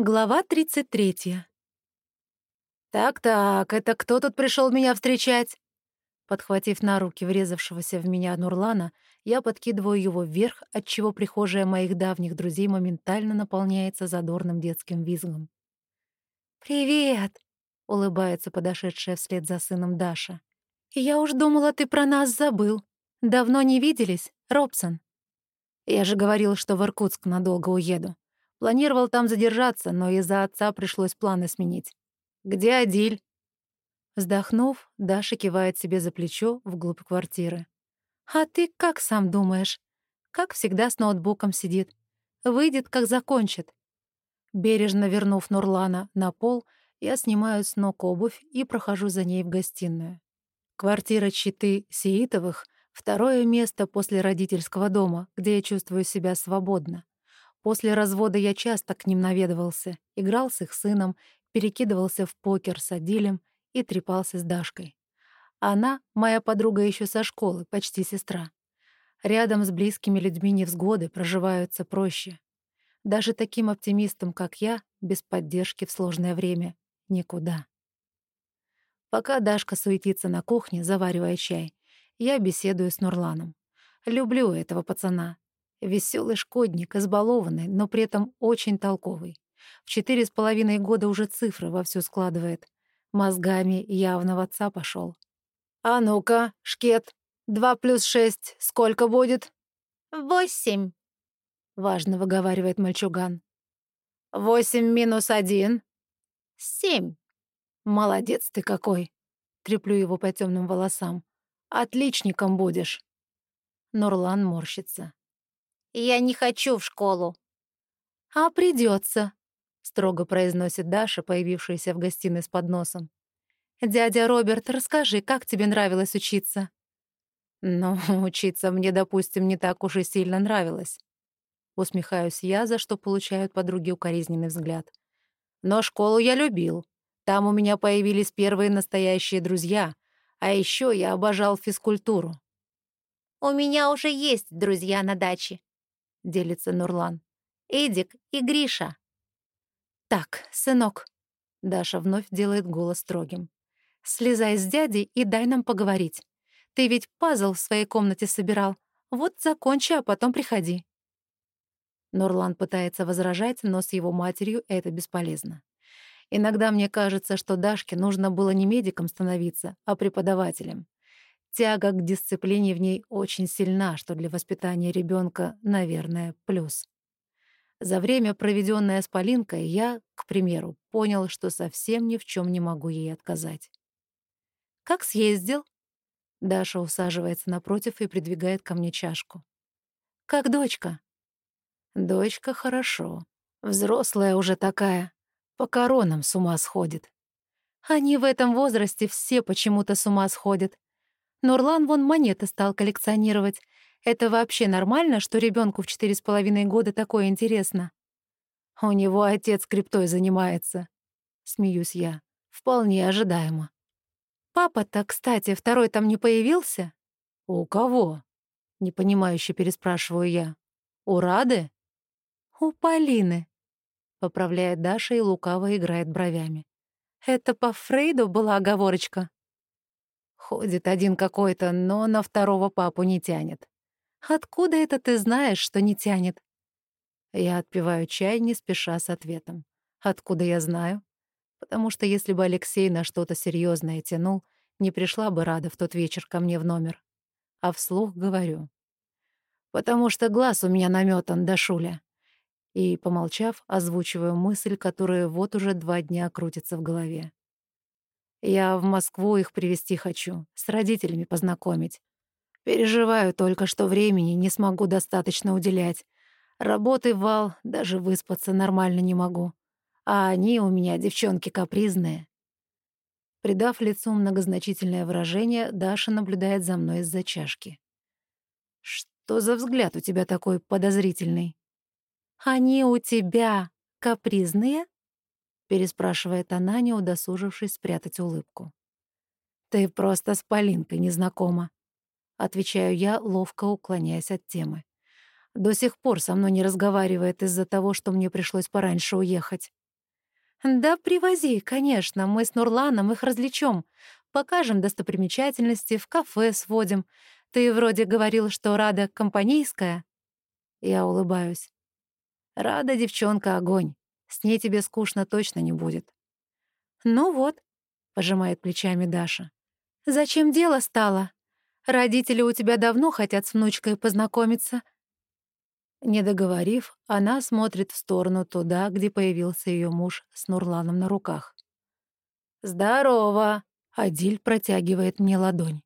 Глава 33. «Так-так, это кто тут пришел меня встречать?» Подхватив на руки врезавшегося в меня Нурлана, я подкидываю его вверх, отчего прихожая моих давних друзей моментально наполняется задорным детским визгом. «Привет!» — улыбается подошедшая вслед за сыном Даша. «Я уж думала, ты про нас забыл. Давно не виделись, Робсон?» «Я же говорил, что в Иркутск надолго уеду. Планировал там задержаться, но из-за отца пришлось планы сменить. «Где Адиль?» Вздохнув, Даша кивает себе за плечо вглубь квартиры. «А ты как сам думаешь? Как всегда с ноутбуком сидит. Выйдет, как закончит». Бережно вернув Нурлана на пол, я снимаю с ног обувь и прохожу за ней в гостиную. Квартира Читы Сиитовых — второе место после родительского дома, где я чувствую себя свободно. После развода я часто к ним наведывался, играл с их сыном, перекидывался в покер с Адилем и трепался с Дашкой. Она — моя подруга еще со школы, почти сестра. Рядом с близкими людьми невзгоды проживаются проще. Даже таким оптимистам, как я, без поддержки в сложное время — никуда. Пока Дашка суетится на кухне, заваривая чай, я беседую с Нурланом. Люблю этого пацана, Веселый шкодник, избалованный, но при этом очень толковый. В четыре с половиной года уже цифры вовсю складывает. Мозгами явно в отца пошел. «А ну-ка, шкет, два плюс шесть сколько будет?» «Восемь», — важно выговаривает мальчуган. «Восемь минус один?» «Семь». «Молодец ты какой!» — треплю его по темным волосам. «Отличником будешь!» Нурлан морщится. Я не хочу в школу. А придется, строго произносит Даша, появившаяся в гостиной с подносом. Дядя Роберт, расскажи, как тебе нравилось учиться? Ну, учиться мне, допустим, не так уж и сильно нравилось. Усмехаюсь я, за что получают подруги укоризненный взгляд. Но школу я любил. Там у меня появились первые настоящие друзья. А еще я обожал физкультуру. У меня уже есть друзья на даче. — делится Нурлан. «Эдик и Гриша». «Так, сынок», — Даша вновь делает голос строгим. «Слезай с дяди и дай нам поговорить. Ты ведь пазл в своей комнате собирал. Вот закончи, а потом приходи». Нурлан пытается возражать, но с его матерью это бесполезно. Иногда мне кажется, что Дашке нужно было не медиком становиться, а преподавателем. Тяга к дисциплине в ней очень сильна, что для воспитания ребенка, наверное, плюс. За время, проведенное с Полинкой, я, к примеру, понял, что совсем ни в чем не могу ей отказать. «Как съездил?» Даша усаживается напротив и придвигает ко мне чашку. «Как дочка?» «Дочка хорошо. Взрослая уже такая. По коронам с ума сходит». «Они в этом возрасте все почему-то с ума сходят. Нурлан вон монеты стал коллекционировать. Это вообще нормально, что ребенку в четыре с половиной года такое интересно? У него отец криптой занимается. Смеюсь я. Вполне ожидаемо. Папа-то, кстати, второй там не появился? У кого? Непонимающе переспрашиваю я. У Рады? У Полины. Поправляет Даша и лукаво играет бровями. Это по Фрейду была оговорочка. Ходит один какой-то, но на второго папу не тянет. Откуда это ты знаешь, что не тянет? Я отпиваю чай, не спеша с ответом. Откуда я знаю? Потому что если бы Алексей на что-то серьезное тянул, не пришла бы Рада в тот вечер ко мне в номер. А вслух говорю. Потому что глаз у меня наметан, Дашуля. И, помолчав, озвучиваю мысль, которая вот уже два дня крутится в голове. Я в Москву их привезти хочу, с родителями познакомить. Переживаю только, что времени не смогу достаточно уделять. Работы вал, даже выспаться нормально не могу. А они у меня девчонки капризные. Придав лицу многозначительное выражение, Даша наблюдает за мной из-за чашки. «Что за взгляд у тебя такой подозрительный?» «Они у тебя капризные?» Переспрашивает она, не удосужившись спрятать улыбку. «Ты просто с Полинкой незнакома», — отвечаю я, ловко уклоняясь от темы. «До сих пор со мной не разговаривает из-за того, что мне пришлось пораньше уехать». Да привози, конечно, мы с Нурланом их развлечем. Покажем достопримечательности, в кафе сводим. Ты вроде говорил, что Рада компанейская. Я улыбаюсь. Рада девчонка огонь. С ней тебе скучно точно не будет. Ну вот, пожимает плечами Даша. Зачем дело стало? Родители у тебя давно хотят с внучкой познакомиться. Не договорив, она смотрит в сторону туда, где появился ее муж с Нурланом на руках. «Здорово!» — Адиль протягивает мне ладонь.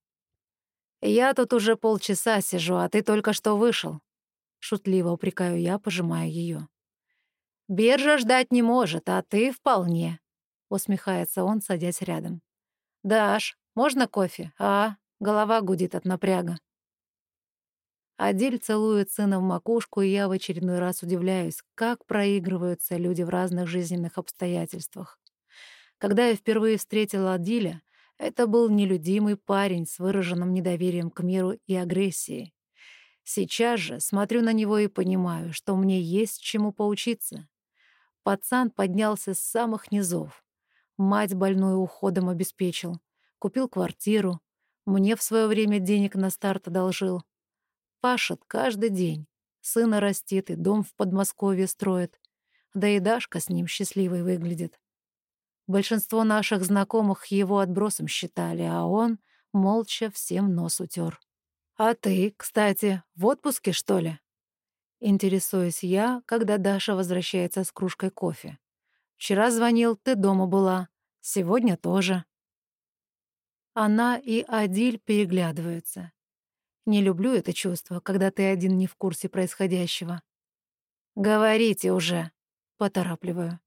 «Я тут уже полчаса сижу, а ты только что вышел». Шутливо упрекаю я, пожимая ее. «Биржа ждать не может, а ты вполне», — усмехается он, садясь рядом. «Даш, можно кофе? А, голова гудит от напряга». Адиль целует сына в макушку, и я в очередной раз удивляюсь, как проигрываются люди в разных жизненных обстоятельствах. Когда я впервые встретила Адиля, это был нелюдимый парень с выраженным недоверием к миру и агрессией. Сейчас же смотрю на него и понимаю, что мне есть чему поучиться. Пацан поднялся с самых низов. Мать больную уходом обеспечил. Купил квартиру. Мне в свое время денег на старт одолжил. Пашет каждый день. Сына растит и дом в Подмосковье строит. Да и Дашка с ним счастливой выглядит. Большинство наших знакомых его отбросом считали, а он молча всем нос утер. «А ты, кстати, в отпуске, что ли?» Интересуюсь я, когда Даша возвращается с кружкой кофе. «Вчера звонил, ты дома была. Сегодня тоже». Она и Адиль переглядываются. Не люблю это чувство, когда ты один не в курсе происходящего. «Говорите уже», — поторапливаю.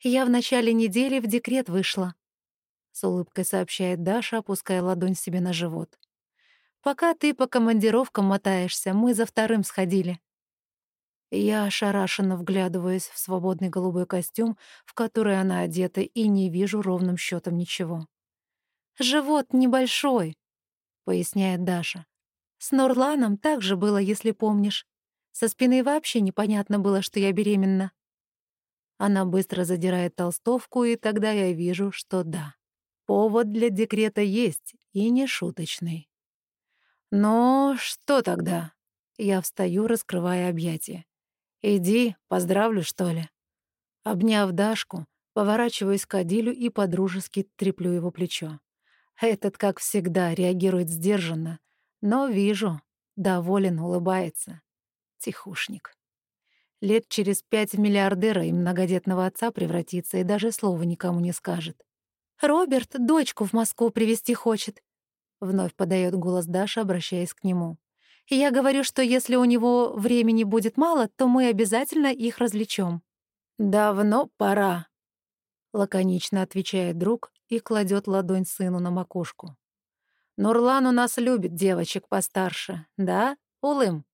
«Я в начале недели в декрет вышла», — с улыбкой сообщает Даша, опуская ладонь себе на живот. «Пока ты по командировкам мотаешься, мы за вторым сходили». Я ошарашенно вглядываюсь в свободный голубой костюм, в который она одета, и не вижу ровным счетом ничего. «Живот небольшой», — поясняет Даша. С Нурланом так же было, если помнишь. Со спины вообще непонятно было, что я беременна. Она быстро задирает толстовку, и тогда я вижу, что да. Повод для декрета есть, и не шуточный. «Ну, что тогда?» Я встаю, раскрывая объятия. «Иди, поздравлю, что ли?» Обняв Дашку, поворачиваюсь к Адилю и подружески треплю его плечо. Этот, как всегда, реагирует сдержанно, но вижу, доволен, улыбается. Тихушник. Лет через пять миллиардера и многодетного отца превратится и даже слова никому не скажет. «Роберт дочку в Москву привезти хочет», — вновь подает голос Даша, обращаясь к нему. «И я говорю, что если у него времени будет мало, то мы обязательно их развлечем». «Давно пора», — лаконично отвечает друг и кладет ладонь сыну на макушку. Нурлан у нас любит девочек постарше, да, Улым?»